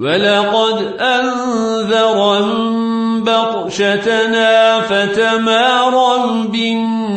ولقد أنذرهم بطشتنا فتماروا بالنسبة